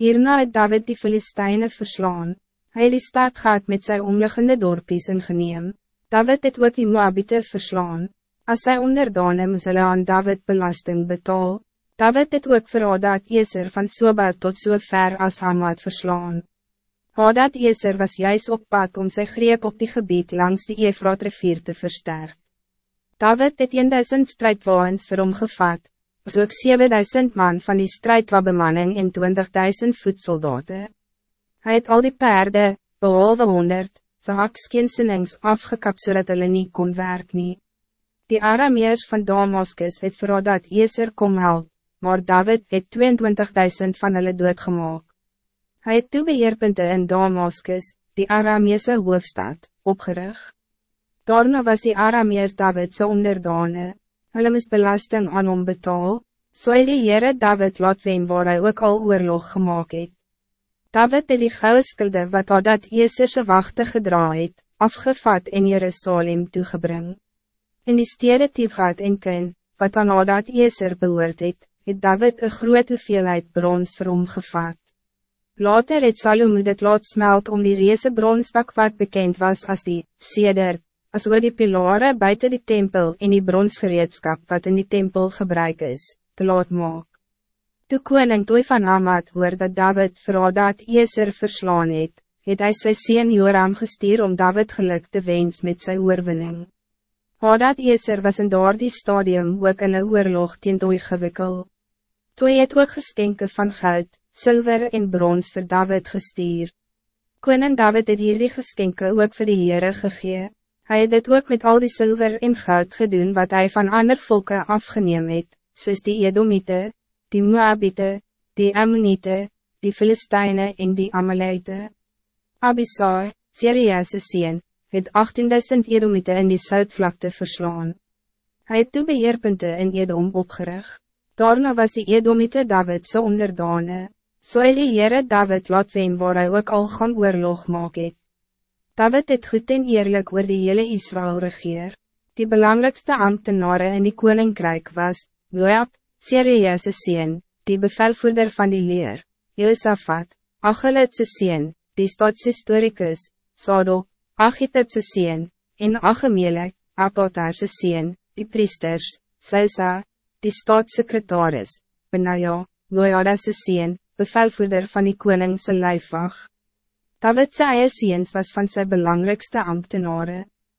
Hierna het David die Filisteine verslaan. Hij het die stad gehad met zijn omliggende dorpies ingeneem. David het ook die Moabite verslaan. As sy onderdane moes hulle aan David belasting betaal. David het ook vir Hadad Eser van Soba tot so ver as Hamad verslaan. Hadad Eser was juist op pad om sy greep op die gebied langs die Efraat rivier te versterken. David het 1000 strijdwagens vir hom gevat, as ook 7000 man van die strijdwabemanning en 20.000 voedsoldaten. Hij het al die paarden, behalve 100, sy hakskeensenings afgekap so hulle nie kon werk nie. Die Arameers van Damascus het vir dat Eser kom help, maar David het 22.000 van hulle doodgemaak. Hij het toe beheerpunte in Damascus, die Arameese hoofstad, opgerig. Daarna was die Arameers David so onderdane, hulle moes belasting aan hom betaal, so het die Heere David laat wen waar hy ook al oorlog gemaakt het. David het die gouden skulde wat al dat Jeserse wachte gedra het, afgevat in Jerusalem toegebring. In die stede Tifgat en Kin, wat aan al dat Jeser behoort het, het David een groot hoeveelheid brons vir hom gevat. Later het Salome dit laat smelt om die reese bronsbak wat bekend was als die seder, as oor die pilare buiten die tempel en die bronsgereedskap wat in die tempel gebruik is, te laat maak. Toe koning Toy van Hamad hoor dat David vir dat Eser verslaan het, het hy sy sien Joram gestuur om David geluk te wens met sy oorwinning. Hadad Eser was in daardie stadium ook in een oorlog teen Toy gewikkel. Toy het ook geskenke van goud, zilver en brons voor David gestuur. Koning David het hierdie geskenke ook voor de Heere gegee. Hy het dit ook met al die zilver en goud gedoen wat hij van ander volken afgeneem het, soos die Edomite, die Moabite, die Ammonite, die Filisteine en die Amalite. Abisar, Syriëse sien, het 18.000 Edomite in die Zuidvlakte verslaan. Hij het toe beheerpunte in Edom opgerig. Daarna was die Edomite David so onderdane, so het die Heere David laat wen waar hy ook al gaan oorlog maak het. David het goed en eerlijk oor die hele Israël regeer. Die belangrijkste ambtenaren in die koninkrijk was, Joab, Syriëse sien, die bevelvoerder van die leer, Josaphat, Achelitse sien, die stadshistoricus, Sadok, Achitepse sien, en Achemelek, Apotarse sien, die priesters, Sousa, die staatssecretaris, Benaja, Loyadase sien, bevelvoerder van die koningse lijfwacht. David sy eie was van zijn belangrijkste ambtenaren.